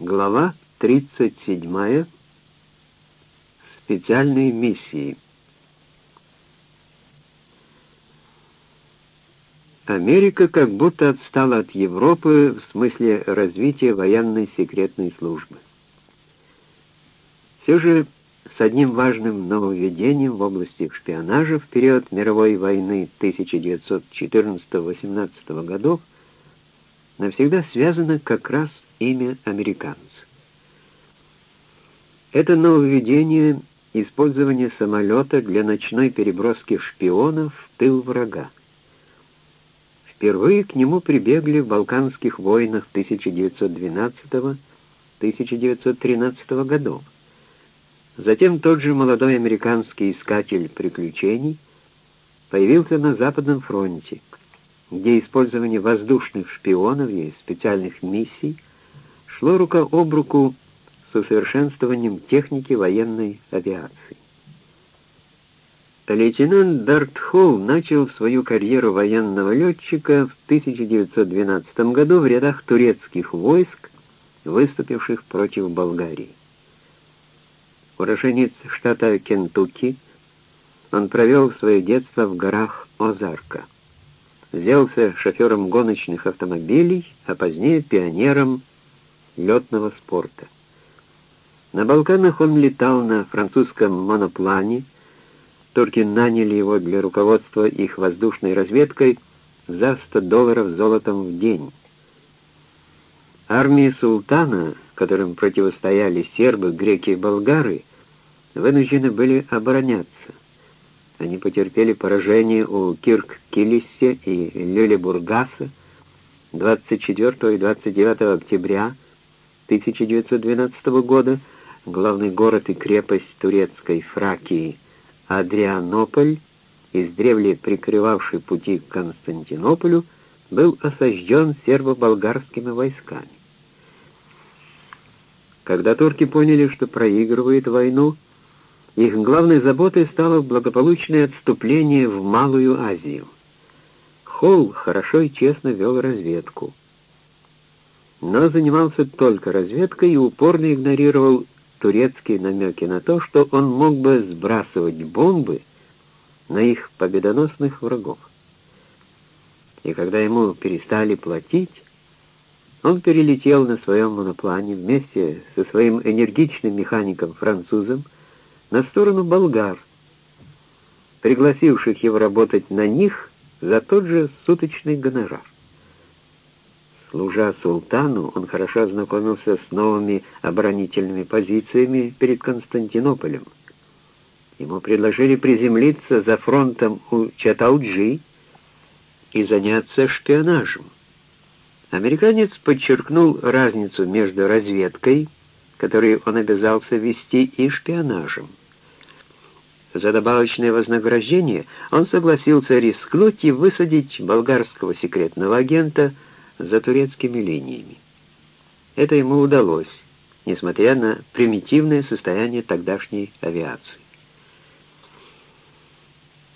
Глава 37. Специальные миссии. Америка как будто отстала от Европы в смысле развития военной секретной службы. Все же с одним важным нововведением в области шпионажа в период мировой войны 1914-18 годов навсегда связано как раз имя американца. Это нововведение — использование самолета для ночной переброски шпионов в тыл врага. Впервые к нему прибегли в Балканских войнах 1912-1913 годов. Затем тот же молодой американский искатель приключений появился на Западном фронте, где использование воздушных шпионов и специальных миссий шло рука об руку с усовершенствованием техники военной авиации. Лейтенант Дарт Холл начал свою карьеру военного летчика в 1912 году в рядах турецких войск, выступивших против Болгарии. Уроженец штата Кентукки, он провел свое детство в горах Озарка. Взялся шофером гоночных автомобилей, а позднее пионером летного спорта. На Балканах он летал на французском моноплане, турки наняли его для руководства их воздушной разведкой за 100 долларов золотом в день. Армии султана, которым противостояли сербы, греки и болгары, вынуждены были обороняться. Они потерпели поражение у Кирк-Килиссе и Люлебургаса 24 и 29 октября 1912 года, главный город и крепость турецкой Фракии Адрианополь, издревле прикрывавший пути к Константинополю, был осажден сербо-болгарскими войсками. Когда турки поняли, что проигрывают войну, их главной заботой стало благополучное отступление в Малую Азию. Холл хорошо и честно вел разведку, но занимался только разведкой и упорно игнорировал турецкие намеки на то, что он мог бы сбрасывать бомбы на их победоносных врагов. И когда ему перестали платить, он перелетел на своем моноплане вместе со своим энергичным механиком-французом на сторону болгар, пригласивших его работать на них за тот же суточный гонорар. Служа султану, он хорошо ознакомился с новыми оборонительными позициями перед Константинополем. Ему предложили приземлиться за фронтом у Чатауджи и заняться шпионажем. Американец подчеркнул разницу между разведкой, которую он обязался вести, и шпионажем. За добавочное вознаграждение он согласился рискнуть и высадить болгарского секретного агента за турецкими линиями. Это ему удалось, несмотря на примитивное состояние тогдашней авиации.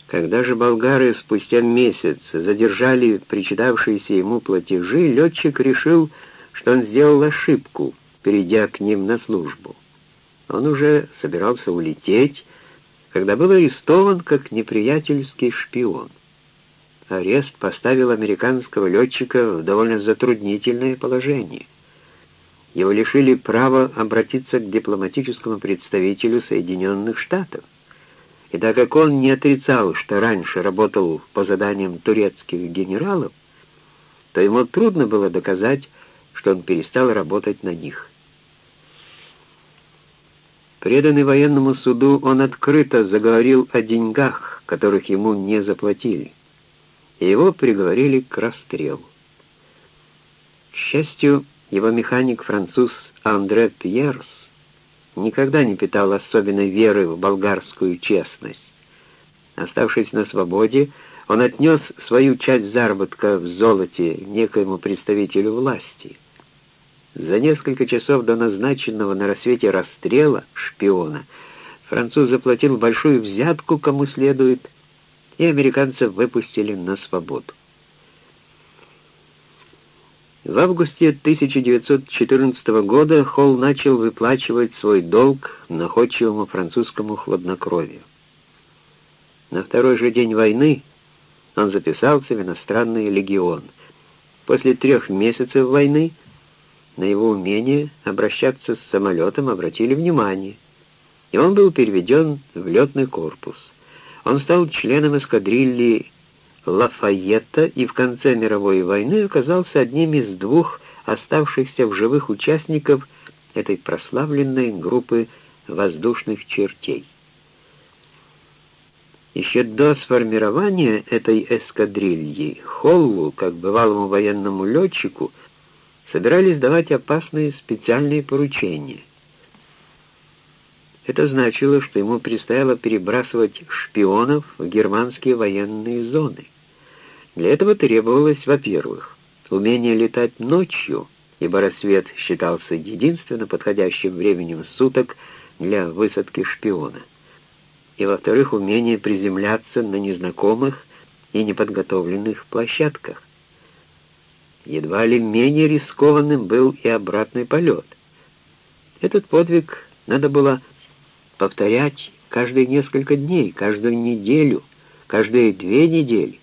Когда же болгары спустя месяц задержали причитавшиеся ему платежи, летчик решил, что он сделал ошибку, перейдя к ним на службу. Он уже собирался улететь, когда был арестован как неприятельский шпион. Арест поставил американского летчика в довольно затруднительное положение. Его лишили права обратиться к дипломатическому представителю Соединенных Штатов. И так как он не отрицал, что раньше работал по заданиям турецких генералов, то ему трудно было доказать, что он перестал работать на них. Преданный военному суду, он открыто заговорил о деньгах, которых ему не заплатили, и его приговорили к расстрелу. К счастью, его механик-француз Андре Пьерс никогда не питал особенной веры в болгарскую честность. Оставшись на свободе, он отнес свою часть заработка в золоте некоему представителю власти — за несколько часов до назначенного на рассвете расстрела шпиона француз заплатил большую взятку, кому следует, и американцев выпустили на свободу. В августе 1914 года Холл начал выплачивать свой долг находчивому французскому хладнокровию. На второй же день войны он записался в иностранный легион. После трех месяцев войны на его умение обращаться с самолетом обратили внимание, и он был переведен в летный корпус. Он стал членом эскадрильи Лафайетта и в конце мировой войны оказался одним из двух оставшихся в живых участников этой прославленной группы воздушных чертей. Еще до сформирования этой эскадрильи Холлу, как бывалому военному летчику, собирались давать опасные специальные поручения. Это значило, что ему предстояло перебрасывать шпионов в германские военные зоны. Для этого требовалось, во-первых, умение летать ночью, ибо рассвет считался единственно подходящим временем суток для высадки шпиона, и, во-вторых, умение приземляться на незнакомых и неподготовленных площадках. Едва ли менее рискованным был и обратный полет. Этот подвиг надо было повторять каждые несколько дней, каждую неделю, каждые две недели.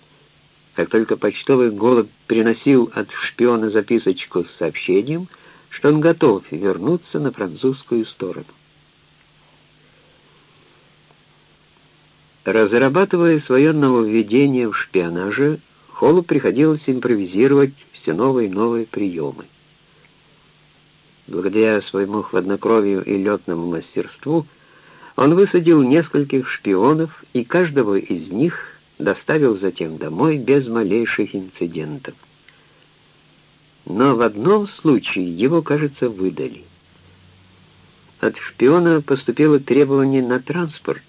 Как только почтовый голубь приносил от шпиона записочку с сообщением, что он готов вернуться на французскую сторону. Разрабатывая свое нововведение в шпионаже, Холлу приходилось импровизировать все новые и новые приемы. Благодаря своему хладнокровию и летному мастерству он высадил нескольких шпионов, и каждого из них доставил затем домой без малейших инцидентов. Но в одном случае его, кажется, выдали. От шпиона поступило требование на транспорт,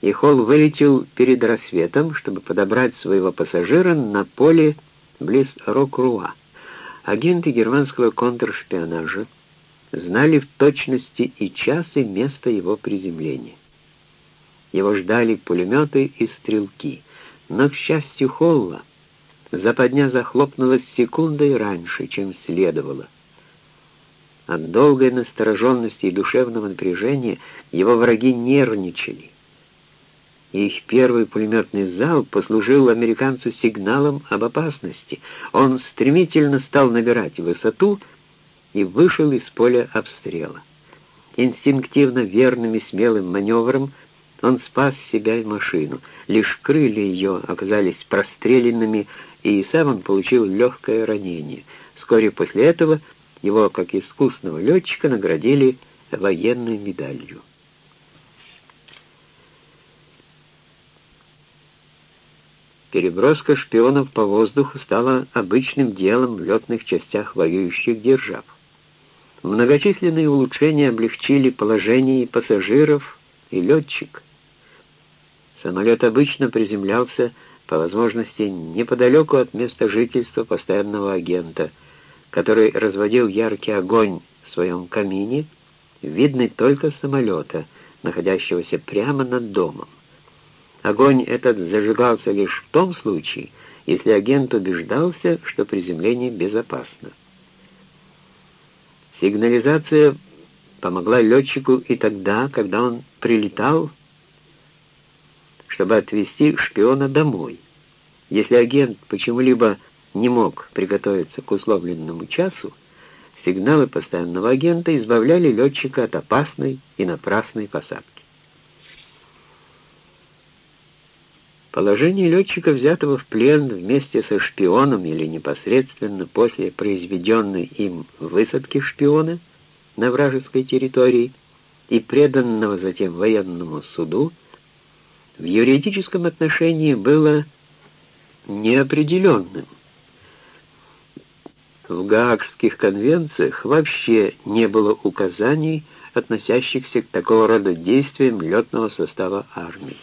и Холл вылетел перед рассветом, чтобы подобрать своего пассажира на поле близ Рокруа. Агенты германского контршпионажа знали в точности и час, и место его приземления. Его ждали пулеметы и стрелки. Но, к счастью Холла, западня захлопнулась секундой раньше, чем следовало. От долгой настороженности и душевного напряжения его враги нервничали. Их первый пулеметный залп послужил американцу сигналом об опасности. Он стремительно стал набирать высоту и вышел из поля обстрела. Инстинктивно верным и смелым маневром он спас себя и машину. Лишь крылья ее оказались простреленными, и сам он получил легкое ранение. Вскоре после этого его, как искусного летчика, наградили военной медалью. Переброска шпионов по воздуху стала обычным делом в летных частях воюющих держав. Многочисленные улучшения облегчили положение пассажиров, и летчик. Самолет обычно приземлялся, по возможности, неподалеку от места жительства постоянного агента, который разводил яркий огонь в своем камине, видный только самолета, находящегося прямо над домом. Огонь этот зажигался лишь в том случае, если агент убеждался, что приземление безопасно. Сигнализация помогла летчику и тогда, когда он прилетал чтобы отвезти шпиона домой. Если агент почему-либо не мог приготовиться к условленному часу, сигналы постоянного агента избавляли летчика от опасной и напрасной посадки. Положение летчика, взятого в плен вместе со шпионом или непосредственно после произведенной им высадки шпиона на вражеской территории и преданного затем военному суду, в юридическом отношении было неопределенным. В Гаагских конвенциях вообще не было указаний, относящихся к такого рода действиям летного состава армии.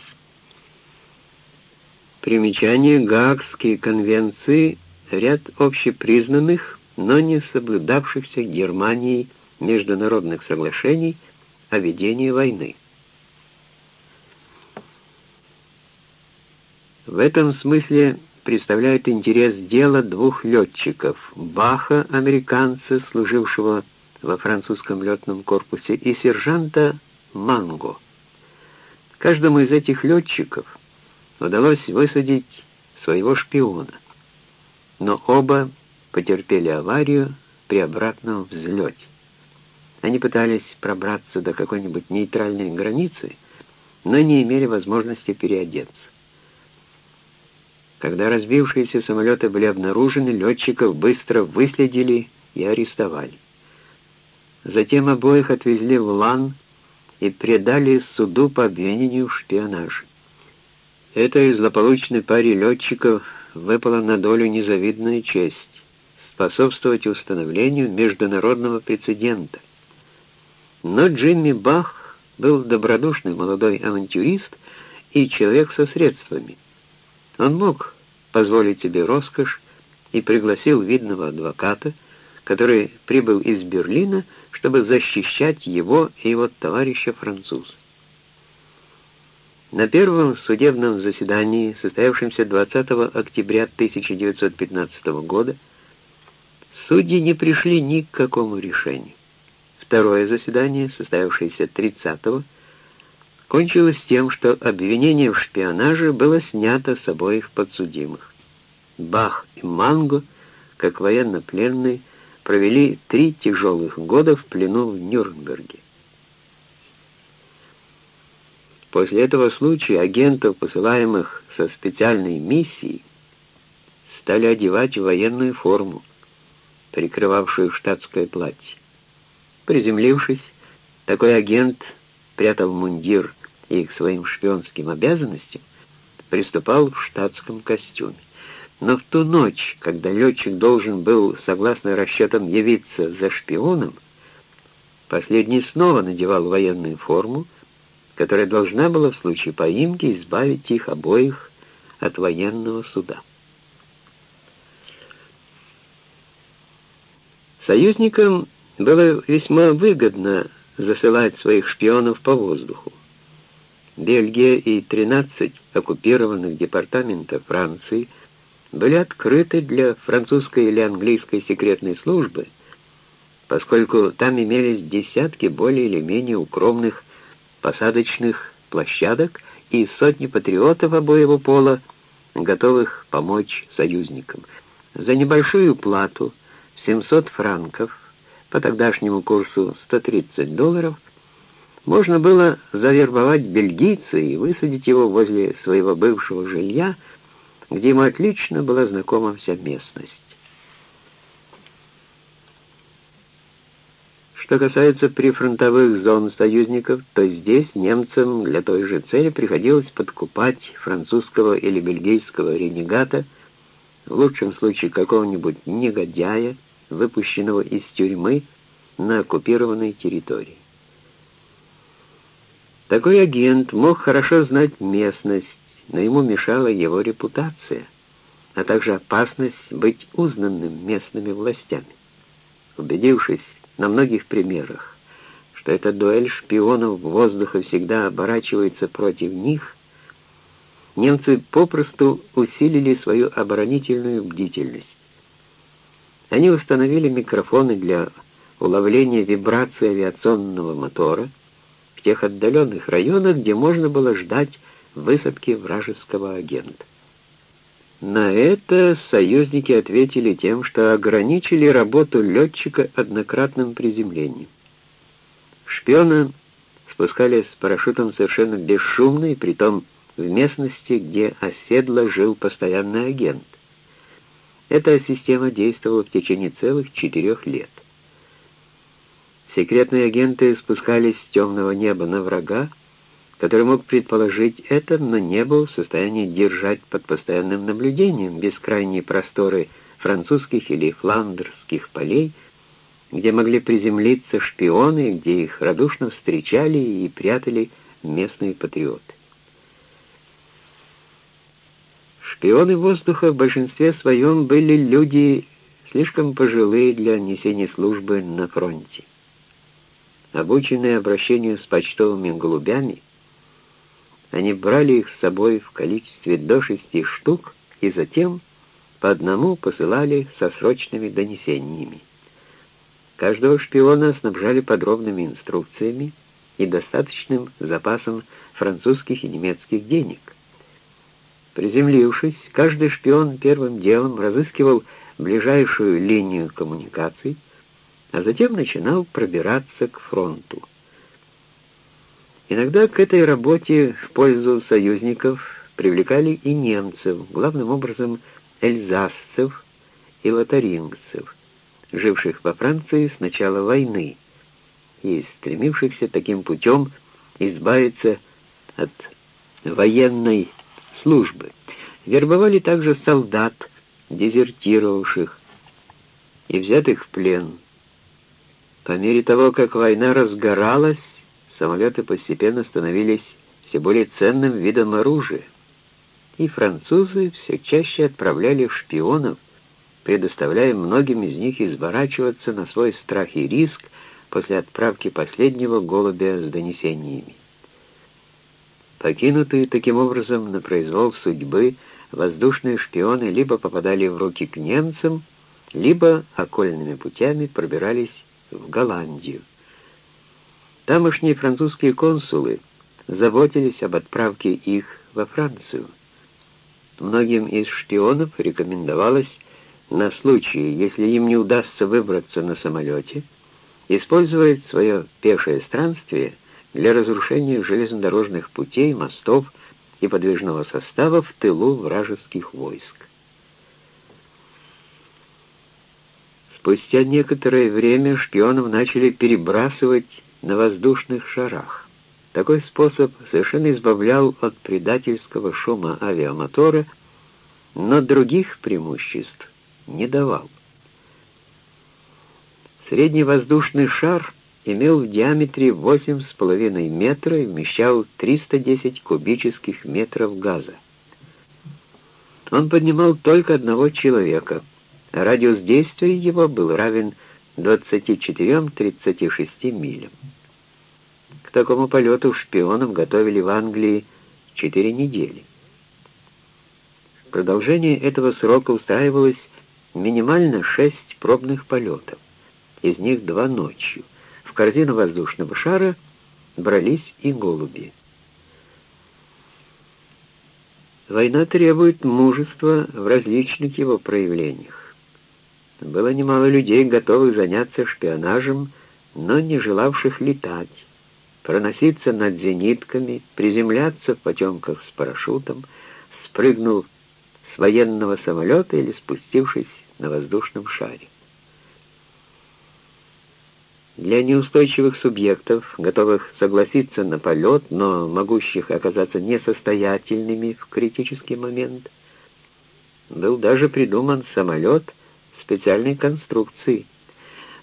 Примечание Гаагские конвенции — ряд общепризнанных, но не соблюдавшихся Германией международных соглашений о ведении войны. В этом смысле представляет интерес дела двух летчиков, Баха, американца, служившего во французском летном корпусе, и сержанта Манго. Каждому из этих летчиков удалось высадить своего шпиона, но оба потерпели аварию при обратном взлете. Они пытались пробраться до какой-нибудь нейтральной границы, но не имели возможности переодеться. Когда разбившиеся самолеты были обнаружены, летчиков быстро выследили и арестовали. Затем обоих отвезли в Лан и предали суду по обвинению в шпионаже. Этой злополучной паре летчиков выпала на долю незавидная честь способствовать установлению международного прецедента. Но Джимми Бах был добродушный молодой авантюрист и человек со средствами. Он мог позволить себе роскошь и пригласил видного адвоката, который прибыл из Берлина, чтобы защищать его и его товарища француза. На первом судебном заседании, состоявшемся 20 октября 1915 года, судьи не пришли ни к какому решению. Второе заседание, состоявшееся 30-го, кончилось тем, что обвинение в шпионаже было снято с обоих подсудимых. Бах и Манго, как военнопленные, провели три тяжелых года в плену в Нюрнберге. После этого случая агентов, посылаемых со специальной миссией, стали одевать в военную форму, прикрывавшую штатское платье. Приземлившись, такой агент прятал мундир и к своим шпионским обязанностям приступал в штатском костюме. Но в ту ночь, когда летчик должен был, согласно расчетам, явиться за шпионом, последний снова надевал военную форму, которая должна была в случае поимки избавить их обоих от военного суда. Союзникам было весьма выгодно засылать своих шпионов по воздуху. Бельгия и 13 оккупированных департаментов Франции были открыты для французской или английской секретной службы, поскольку там имелись десятки более или менее укромных посадочных площадок и сотни патриотов обоего пола, готовых помочь союзникам. За небольшую плату – 700 франков, по тогдашнему курсу 130 долларов, можно было завербовать бельгийца и высадить его возле своего бывшего жилья, где ему отлично была знакома вся местность. Что касается прифронтовых зон союзников, то здесь немцам для той же цели приходилось подкупать французского или бельгийского ренегата, в лучшем случае какого-нибудь негодяя, выпущенного из тюрьмы на оккупированной территории. Такой агент мог хорошо знать местность, но ему мешала его репутация, а также опасность быть узнанным местными властями. Убедившись на многих примерах, что эта дуэль шпионов воздуха всегда оборачивается против них, немцы попросту усилили свою оборонительную бдительность. Они установили микрофоны для уловления вибрации авиационного мотора в тех отдаленных районах, где можно было ждать высадки вражеского агента. На это союзники ответили тем, что ограничили работу летчика однократным приземлением. Шпиона спускали с парашютом совершенно бесшумно и притом в местности, где оседло жил постоянный агент. Эта система действовала в течение целых четырех лет. Секретные агенты спускались с темного неба на врага, который мог предположить это, но не был в состоянии держать под постоянным наблюдением бескрайние просторы французских или фландерских полей, где могли приземлиться шпионы, где их радушно встречали и прятали местные патриоты. Шпионы воздуха в большинстве своем были люди слишком пожилые для несения службы на фронте. Обученные обращению с почтовыми голубями, они брали их с собой в количестве до шести штук и затем по одному посылали со срочными донесениями. Каждого шпиона снабжали подробными инструкциями и достаточным запасом французских и немецких денег. Приземлившись, каждый шпион первым делом разыскивал ближайшую линию коммуникаций, а затем начинал пробираться к фронту. Иногда к этой работе в пользу союзников привлекали и немцев, главным образом эльзасцев и лотарингцев, живших во Франции с начала войны и стремившихся таким путем избавиться от военной службы. Вербовали также солдат, дезертировавших и взятых в плен. По мере того, как война разгоралась, самолеты постепенно становились все более ценным видом оружия, и французы все чаще отправляли шпионов, предоставляя многим из них изворачиваться на свой страх и риск после отправки последнего голубя с донесениями. Покинутые таким образом на произвол судьбы, воздушные шпионы либо попадали в руки к немцам, либо окольными путями пробирались в Голландию. Тамошние французские консулы заботились об отправке их во Францию. Многим из шпионов рекомендовалось на случай, если им не удастся выбраться на самолете, использовать свое пешее странствие для разрушения железнодорожных путей, мостов и подвижного состава в тылу вражеских войск. Спустя некоторое время шпионов начали перебрасывать на воздушных шарах. Такой способ совершенно избавлял от предательского шума авиамотора, но других преимуществ не давал. Средний воздушный шар имел в диаметре 8,5 метра и вмещал 310 кубических метров газа. Он поднимал только одного человека — Радиус действия его был равен 24-36 милям. Такому полету шпионов готовили в Англии 4 недели. В продолжение этого срока устраивалось минимально 6 пробных полетов, из них два ночью. В корзину воздушного шара брались и голуби. Война требует мужества в различных его проявлениях. Было немало людей, готовых заняться шпионажем, но не желавших летать, проноситься над зенитками, приземляться в потемках с парашютом, спрыгнув с военного самолета или спустившись на воздушном шаре. Для неустойчивых субъектов, готовых согласиться на полет, но могущих оказаться несостоятельными в критический момент, был даже придуман самолет — специальной конструкции.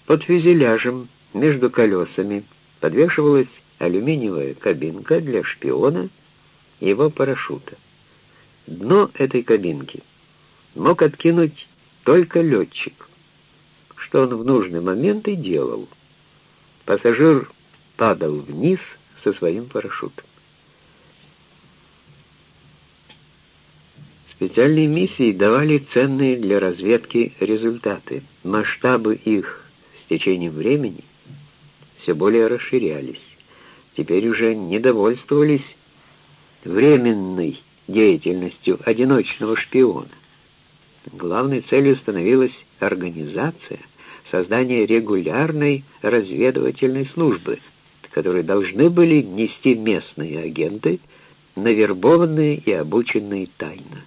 Под фюзеляжем между колесами подвешивалась алюминиевая кабинка для шпиона и его парашюта. Дно этой кабинки мог откинуть только летчик, что он в нужный момент и делал. Пассажир падал вниз со своим парашютом. Специальные миссии давали ценные для разведки результаты. Масштабы их с течением времени все более расширялись. Теперь уже не довольствовались временной деятельностью одиночного шпиона. Главной целью становилась организация, создание регулярной разведывательной службы, которую должны были нести местные агенты, навербованные и обученные тайно.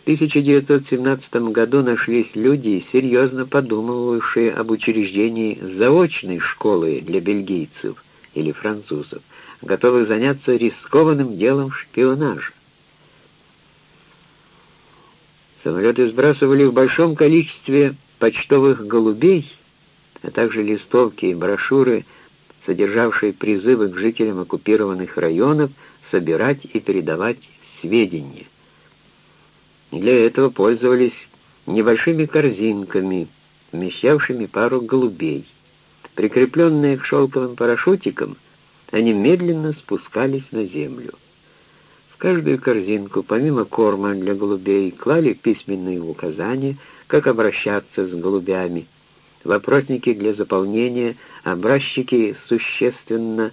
В 1917 году нашлись люди, серьезно подумывавшие об учреждении заочной школы для бельгийцев или французов, готовых заняться рискованным делом шпионажа. Самолеты сбрасывали в большом количестве почтовых голубей, а также листовки и брошюры, содержавшие призывы к жителям оккупированных районов собирать и передавать сведения. Для этого пользовались небольшими корзинками, вмещавшими пару голубей. Прикрепленные к шелковым парашютикам, они медленно спускались на землю. В каждую корзинку, помимо корма для голубей, клали письменные указания, как обращаться с голубями, вопросники для заполнения, образчики существенно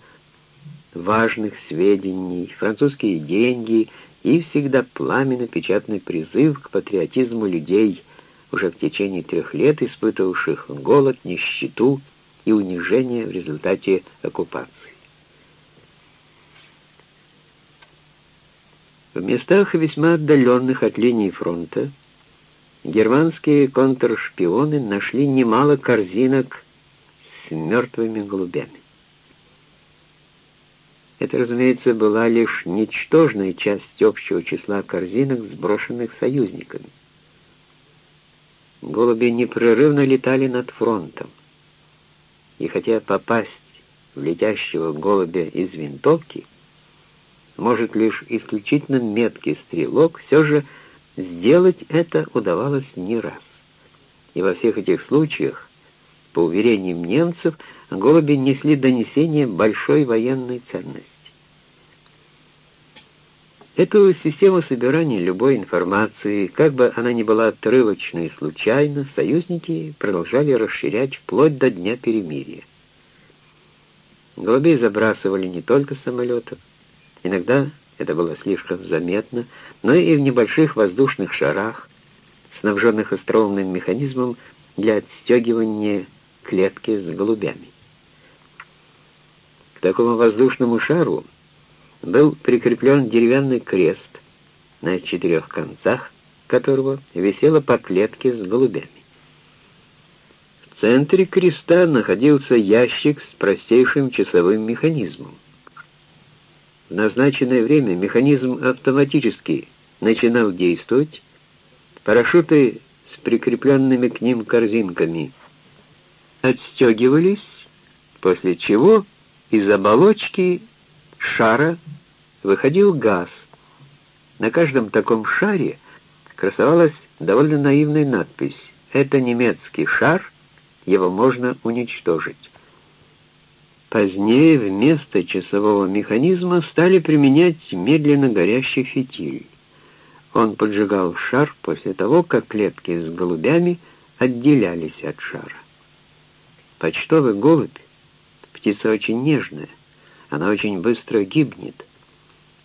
важных сведений, французские деньги и всегда пламенно печатный призыв к патриотизму людей, уже в течение трех лет испытывавших голод, нищету и унижение в результате оккупации. В местах весьма отдаленных от линии фронта германские контршпионы нашли немало корзинок с мертвыми голубями. Это, разумеется, была лишь ничтожная часть общего числа корзинок, сброшенных союзниками. Голуби непрерывно летали над фронтом. И хотя попасть в летящего голубя из винтовки — может лишь исключительно меткий стрелок, все же сделать это удавалось не раз. И во всех этих случаях, по уверениям немцев, голуби несли донесение большой военной ценности. Эту систему собирания любой информации, как бы она ни была отрывочной и случайно, союзники продолжали расширять вплоть до Дня перемирия. Голубей забрасывали не только самолетов, Иногда это было слишком заметно, но и в небольших воздушных шарах, снабженных остроумным механизмом для отстегивания клетки с голубями. К такому воздушному шару был прикреплен деревянный крест, на четырех концах которого висела по клетке с голубями. В центре креста находился ящик с простейшим часовым механизмом. В назначенное время механизм автоматически начинал действовать, парашюты с прикрепленными к ним корзинками отстегивались, после чего из оболочки шара выходил газ. На каждом таком шаре красовалась довольно наивная надпись «Это немецкий шар, его можно уничтожить». Позднее вместо часового механизма стали применять медленно горящий фитиль. Он поджигал шар после того, как клетки с голубями отделялись от шара. Почтовый голубь — птица очень нежная, она очень быстро гибнет,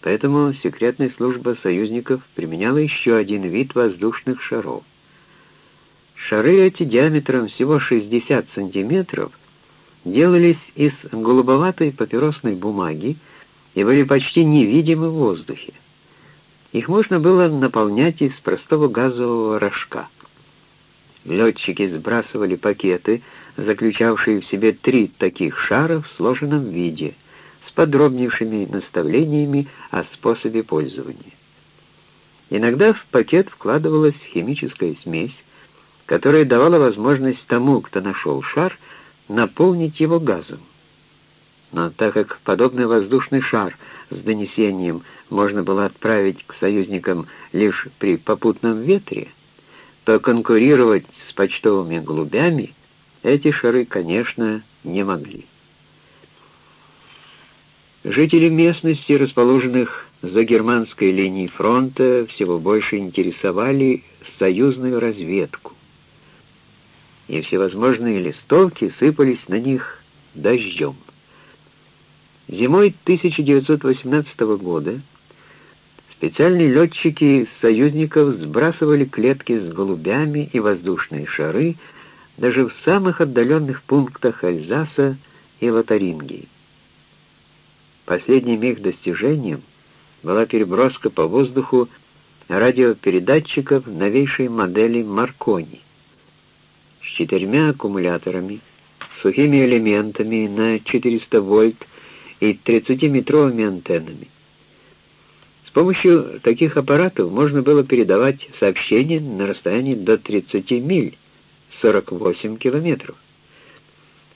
поэтому секретная служба союзников применяла еще один вид воздушных шаров. Шары эти диаметром всего 60 сантиметров делались из голубоватой папиросной бумаги и были почти невидимы в воздухе. Их можно было наполнять из простого газового рожка. Летчики сбрасывали пакеты, заключавшие в себе три таких шара в сложенном виде, с подробнейшими наставлениями о способе пользования. Иногда в пакет вкладывалась химическая смесь, которая давала возможность тому, кто нашел шар, наполнить его газом. Но так как подобный воздушный шар с донесением можно было отправить к союзникам лишь при попутном ветре, то конкурировать с почтовыми голубями эти шары, конечно, не могли. Жители местности, расположенных за германской линией фронта, всего больше интересовали союзную разведку и всевозможные листовки сыпались на них дождем. Зимой 1918 года специальные летчики союзников сбрасывали клетки с голубями и воздушные шары даже в самых отдаленных пунктах Альзаса и Лотарингии. Последним их достижением была переброска по воздуху радиопередатчиков новейшей модели «Маркони» с четырьмя аккумуляторами, сухими элементами на 400 вольт и 30-метровыми антеннами. С помощью таких аппаратов можно было передавать сообщения на расстоянии до 30 миль, 48 километров.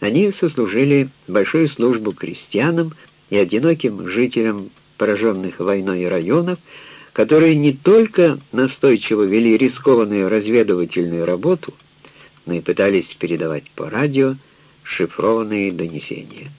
Они сослужили большую службу крестьянам и одиноким жителям пораженных войной районов, которые не только настойчиво вели рискованную разведывательную работу, но и пытались передавать по радио шифрованные донесения.